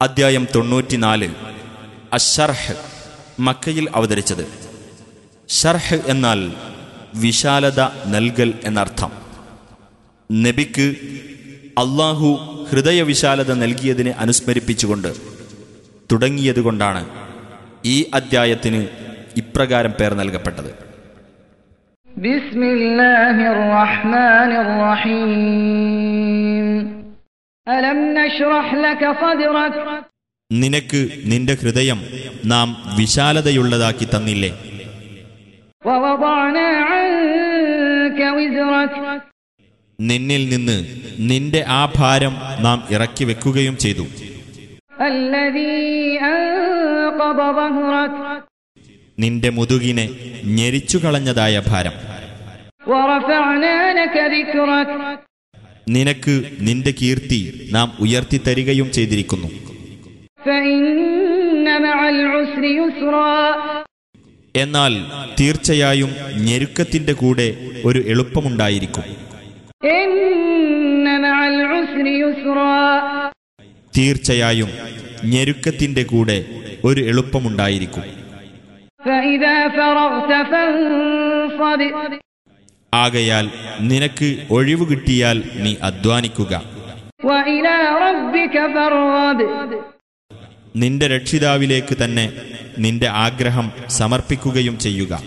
അദ്ധ്യായം തൊണ്ണൂറ്റിനാലിൽ അഷർഹ് മക്കയിൽ അവതരിച്ചത്. ഷർഹ് എന്നാൽ വിശാലത നൽകൽ എന്നർത്ഥം. നബിക്ക് അള്ളാഹു ഹൃദയവിശാലത നൽകിയതിനെ അനുസ്മരിപ്പിച്ചുകൊണ്ട് തുടങ്ങിയതുകൊണ്ടാണ് ഈ അദ്ധ്യായത്തിന് ഇപ്രകാരം പേർ നൽകപ്പെട്ടത്. ബിസ്മില്ലാഹിർ റഹ്മാനിർ റഹീം. നിനക്ക് നിന്റെ ഹൃദയം നാം വിശാലതയുള്ളതാക്കി തന്നില്ലേ? നിന്നിൽ നിന്ന് നിന്റെ ആ ഭാരം നാം ഇറക്കി വെക്കുകയും ചെയ്തു. നിന്റെ മുതുകിനെ ഞെരിച്ചു കളഞ്ഞതായ ഭാരം നിനക്ക് നിന്റെ കീർത്തി നാം ഉയർത്തി തരികയും ചെയ്തിരിക്കുന്നു എന്നാൽ തീർച്ചയായും ഞെരുക്കത്തിന്റെ കൂടെ ഒരു എളുപ്പമുണ്ടായിരിക്കും. തീർച്ചയായും ഞെരുക്കത്തിന്റെ കൂടെ ഒരു എളുപ്പമുണ്ടായിരിക്കും. ആകയാൽ നിനക്ക് ഒഴിവ് കിട്ടിയാൽ നീ അധ്വാനിക്കുക. നിന്റെ രക്ഷിതാവിലേക്ക് തന്നെ നിന്റെ ആഗ്രഹം സമർപ്പിക്കുകയും ചെയ്യുക.